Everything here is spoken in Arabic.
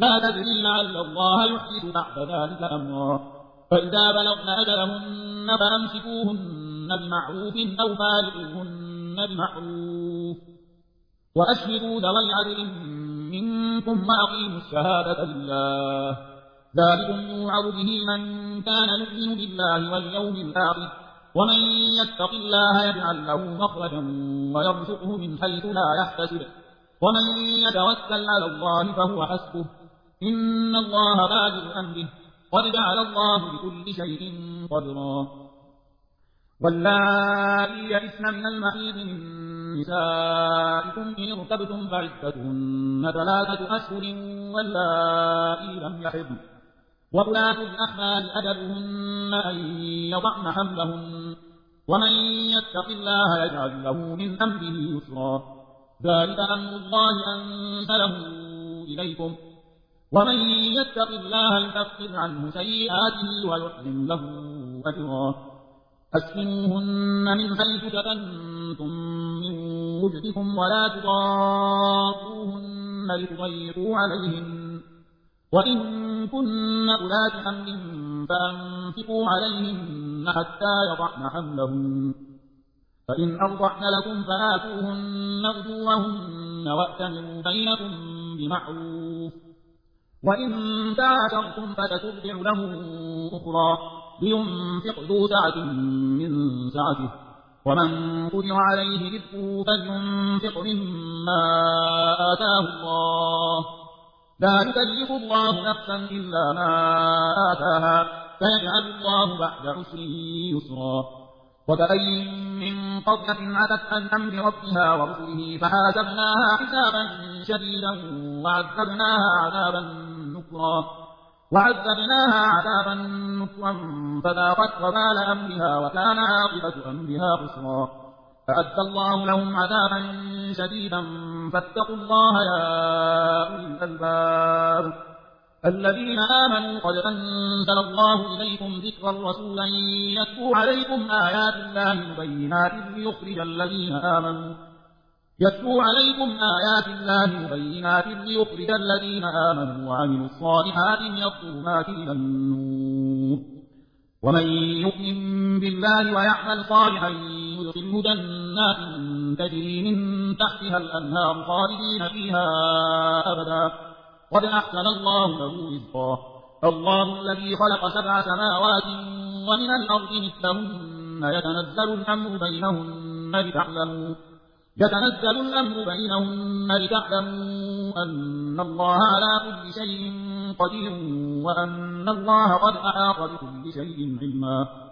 لا تدري لعل الله يحدث بعد ذلك أمرا. فإذا بلغن أجلهن فأمسكوهن بمعروف أو فارقوهن بمعروف. وأشهدوا ذوي عدل منكم وأقيموا الشهادة لله. ذلكم يوعظ به من كان يؤمن بالله واليوم الآخر. ومن يتق الله يجعل له مخرجا ويرزقه من حيث لا يحتسب. ومن يتوكل على الله فهو حسبه. إن الله بالغ أمره قد جعل الله بكل شيء قدرا. واللائي يئسن من المحيض من نسائكم إن ارتبتم فعدتهن ثلاثة أشهر واللائي لم يحضن. وأولاة الأحمال أجلهن أن يضعن حملهن. ومن يتق الله يجعل له من أمره يسرا. ذلك أمر الله أنزله إليكم. ومن يتق الله يكفر عنه سيئاته ويحزن له أجرا أسكنوهن من حيث سكنتم من وجدكم ولا تضاروهن لتضيقوا عليهن. وإن كن أولاد حمل فأنفقوا عليهن حتى يضعن حملهن. فإن أرضعن لكم فآتوهن أجورهن وأتمروا بينكم بمعروف. وإن تعاشرتم فتترجع له أخرى لينفق ذو سعة من سعته ومن قدر عليه رزقه فلينفق مما آتاه الله لا يكلف الله نفسا إلا ما آتاها فيجعل الله بعد عسر يسرا وكأي من قرية عتت عن أمر ربها ورسله فحاسبناها حسابا شديدا وعذبناها عذابا نكرا وعذبناها عذابا نكرا فذاقت وبال أمرها وكان عاقبة أمرها خسرا فأدى الله لهم عذابا شديدا فاتقوا الله يا أولي الألباب الذين آمنوا قد أنزل الله إليكم ذكرا رسولا يتلو عليكم آيات الله مبينات ليخرج الذين آمنوا يتلو عليكم آيات الله مبينات ليخرج الذين آمنوا وعملوا الصالحات من الظلمات إلى النور. ومن يؤمن بالله ويعمل صالحا يدخله جنات تجري من تحتها الأنهار خالدين فيها أبدا. قد أحسن الله له رزقا. الله الذي خلق سبع سماوات ومن الأرض مثلهن يتنزل الأمر بينهن لتعلموا. يتنزل الأمر بينهن لتعلموا أن الله على كل شيء قدير وأن الله قد أحاط بكل شيء علما.